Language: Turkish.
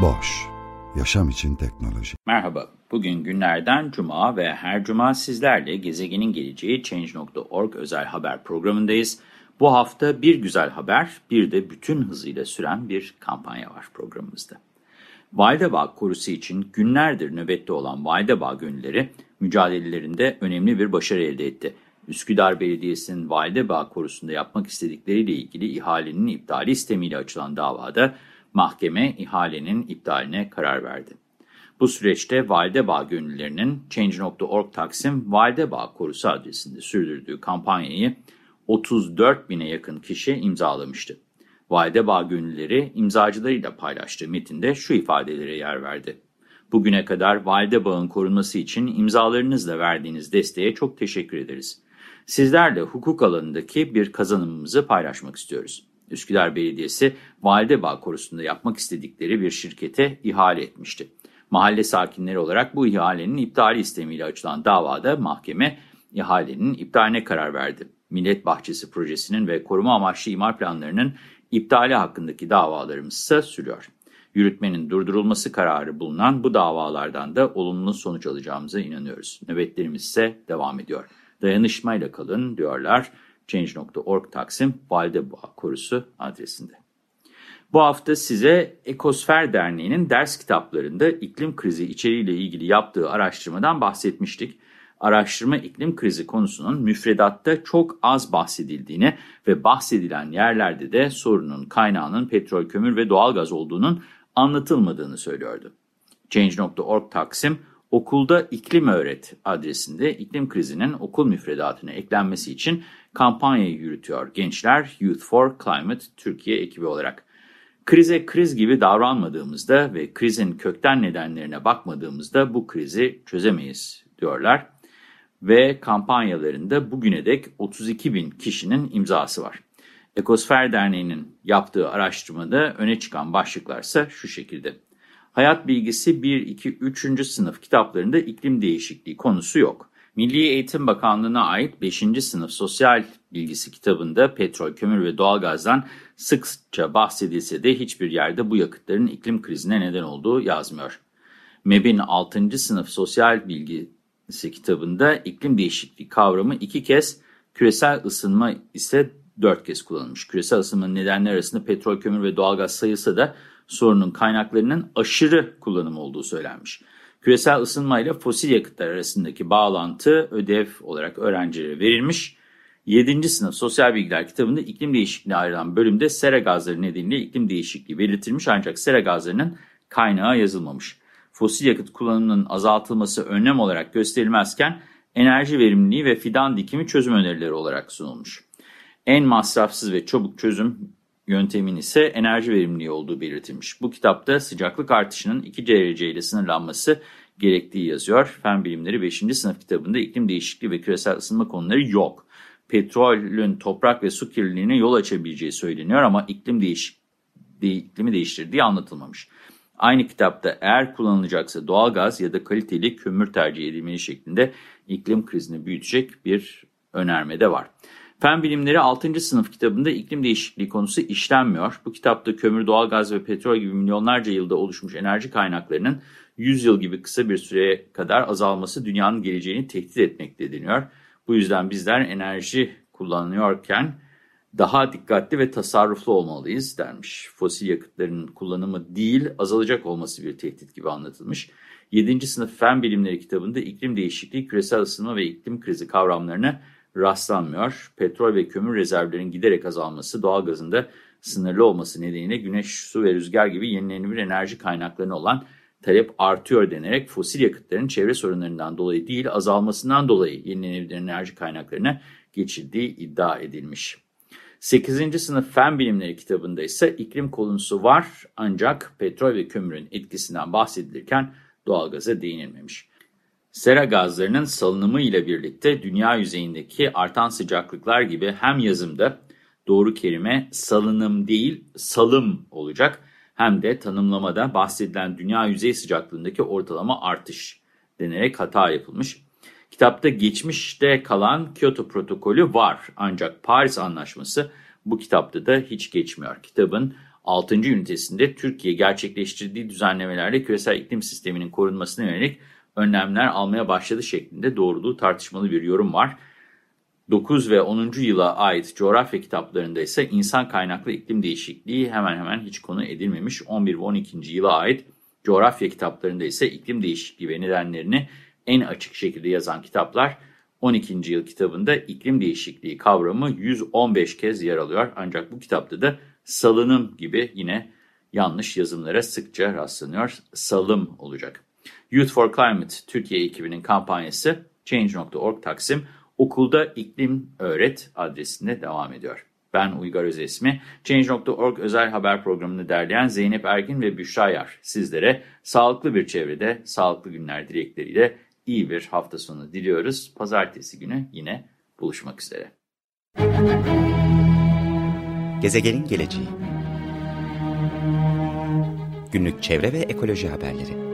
Boş, yaşam için teknoloji. Merhaba, bugün günlerden cuma ve her cuma sizlerle gezegenin geleceği Change.org özel haber programındayız. Bu hafta bir güzel haber, bir de bütün hızıyla süren bir kampanya var programımızda. Validebağ korusu için günlerdir nöbette olan Validebağ gönülleri mücadelelerinde önemli bir başarı elde etti. Üsküdar Belediyesi'nin Validebağ korusunda yapmak istedikleriyle ilgili ihalenin iptali istemiyle açılan davada mahkeme ihalenin iptaline karar verdi. Bu süreçte Validebağ gönüllerinin Change.org Taksim Validebağ Korusu adresinde sürdürdüğü kampanyayı 34 bine yakın kişi imzalamıştı. Validebağ gönülleri imzacılarıyla paylaştığı metinde şu ifadelere yer verdi. Bugüne kadar Validebağ'ın korunması için imzalarınızla verdiğiniz desteğe çok teşekkür ederiz. Sizlerle hukuk alanındaki bir kazanımımızı paylaşmak istiyoruz. Üsküdar Belediyesi Validebağ korusunda yapmak istedikleri bir şirkete ihale etmişti. Mahalle sakinleri olarak bu ihalenin iptali istemiyle açılan davada mahkeme ihalenin iptaline karar verdi. Millet Bahçesi projesinin ve koruma amaçlı imar planlarının iptali hakkındaki davalarımız ise sürüyor. Yürütmenin durdurulması kararı bulunan bu davalardan da olumlu sonuç alacağımıza inanıyoruz. Nöbetlerimiz ise devam ediyor. Dayanışmayla kalın diyorlar. Change.org Taksim Validebağ Korusu adresinde. Bu hafta size Ekosfer Derneği'nin ders kitaplarında iklim krizi içeriğiyle ilgili yaptığı araştırmadan bahsetmiştik. Araştırma iklim krizi konusunun müfredatta çok az bahsedildiğini ve bahsedilen yerlerde de sorunun kaynağının petrol, kömür ve doğalgaz olduğunun anlatılmadığını söylüyordu. Change.org Taksim Okulda İklim Öğret adresinde iklim krizinin okul müfredatına eklenmesi için kampanyayı yürütüyor gençler Youth for Climate Türkiye ekibi olarak. Krize kriz gibi davranmadığımızda ve krizin kökten nedenlerine bakmadığımızda bu krizi çözemeyiz diyorlar. Ve kampanyalarında bugüne dek 32 bin kişinin imzası var. Ekosfer Derneği'nin yaptığı araştırmada öne çıkan başlıklarsa şu şekilde. Hayat bilgisi 1, 2, 3. sınıf kitaplarında iklim değişikliği konusu yok. Milli Eğitim Bakanlığı'na ait 5. sınıf sosyal bilgisi kitabında petrol, kömür ve doğalgazdan sıkça bahsedilse de hiçbir yerde bu yakıtların iklim krizine neden olduğu yazmıyor. MEB'in 6. sınıf sosyal bilgisi kitabında iklim değişikliği kavramı iki kez, küresel ısınma ise dört kez kullanılmış. Küresel ısınmanın nedenleri arasında petrol, kömür ve doğalgaz sayısı da sorunun kaynaklarının aşırı kullanım olduğu söylenmiş. Küresel ısınma ile fosil yakıtlar arasındaki bağlantı ödev olarak öğrencilere verilmiş. 7. sınıf sosyal bilgiler kitabında iklim değişikliğine ayrılan bölümde sera gazları nedeniyle iklim değişikliği belirtilmiş ancak sera gazlarının kaynağı yazılmamış. Fosil yakıt kullanımının azaltılması önlem olarak gösterilmezken enerji verimliliği ve fidan dikimi çözüm önerileri olarak sunulmuş. En masrafsız ve çabuk çözüm yöntemin ise enerji verimliliği olduğu belirtilmiş. Bu kitapta sıcaklık artışının 2 derece ile sınırlanması gerektiği yazıyor. Fen Bilimleri 5. sınıf kitabında iklim değişikliği ve küresel ısınma konuları yok. Petrolün toprak ve su kirliliğine yol açabileceği söyleniyor ama iklim değişik, iklimi değiştirdiği anlatılmamış. Aynı kitapta eğer kullanılacaksa doğalgaz ya da kaliteli kömür tercih edilmeli şeklinde iklim krizini büyütecek bir önerme de var. Fen Bilimleri 6. sınıf kitabında iklim değişikliği konusu işlenmiyor. Bu kitapta kömür, doğalgaz ve petrol gibi milyonlarca yılda oluşmuş enerji kaynaklarının 100 yıl gibi kısa bir süreye kadar azalması dünyanın geleceğini tehdit etmekte deniyor. Bu yüzden bizler enerji kullanıyorken daha dikkatli ve tasarruflu olmalıyız denmiş. Fosil yakıtların kullanımı değil azalacak olması bir tehdit gibi anlatılmış. 7. sınıf fen bilimleri kitabında iklim değişikliği, küresel ısınma ve iklim krizi kavramlarını rastlanmıyor. Petrol ve kömür rezervlerinin giderek azalması, doğalgazın da sınırlı olması nedeniyle güneş, su ve rüzgar gibi yenilenebilir enerji kaynaklarına olan talep artıyor denerek fosil yakıtların çevre sorunlarından dolayı değil azalmasından dolayı yenilenebilir enerji kaynaklarına geçildiği iddia edilmiş. 8. sınıf fen bilimleri kitabında ise iklim konusu var ancak petrol ve kömürün etkisinden bahsedilirken doğalgaza değinilmemiş. Sera gazlarının salınımı ile birlikte dünya yüzeyindeki artan sıcaklıklar gibi hem yazımda doğru kelime salınım değil salım olacak hem de tanımlamada bahsedilen dünya yüzey sıcaklığındaki ortalama artış denerek hata yapılmış. Kitapta geçmişte kalan Kyoto protokolü var ancak Paris Anlaşması bu kitapta da hiç geçmiyor. Kitabın 6. ünitesinde Türkiye gerçekleştirdiği düzenlemelerle küresel iklim sisteminin korunmasına yönelik önlemler almaya başladı şeklinde doğruluğu tartışmalı bir yorum var. 9 ve 10. yıla ait coğrafya kitaplarında ise insan kaynaklı iklim değişikliği hemen hemen hiç konu edilmemiş. 11 ve 12. yıla ait coğrafya kitaplarında ise iklim değişikliği ve nedenlerini en açık şekilde yazan kitaplar 12. yıl kitabında iklim değişikliği kavramı 115 kez yer alıyor. Ancak bu kitapta da salınım gibi yine yanlış yazımlara sıkça rastlanıyor. Salım olacak. Youth for Climate Türkiye ekibinin kampanyası Change.org Taksim Okulda iklim Öğret adresinde devam ediyor. Ben Uygar Özesmi. Change.org özel haber programını derleyen Zeynep Ergin ve Büşra Yar sizlere sağlıklı bir çevrede, sağlıklı günler dilekleriyle iyi bir hafta sonu diliyoruz. Pazartesi günü yine buluşmak üzere. Gezegenin geleceği Günlük çevre ve ekoloji haberleri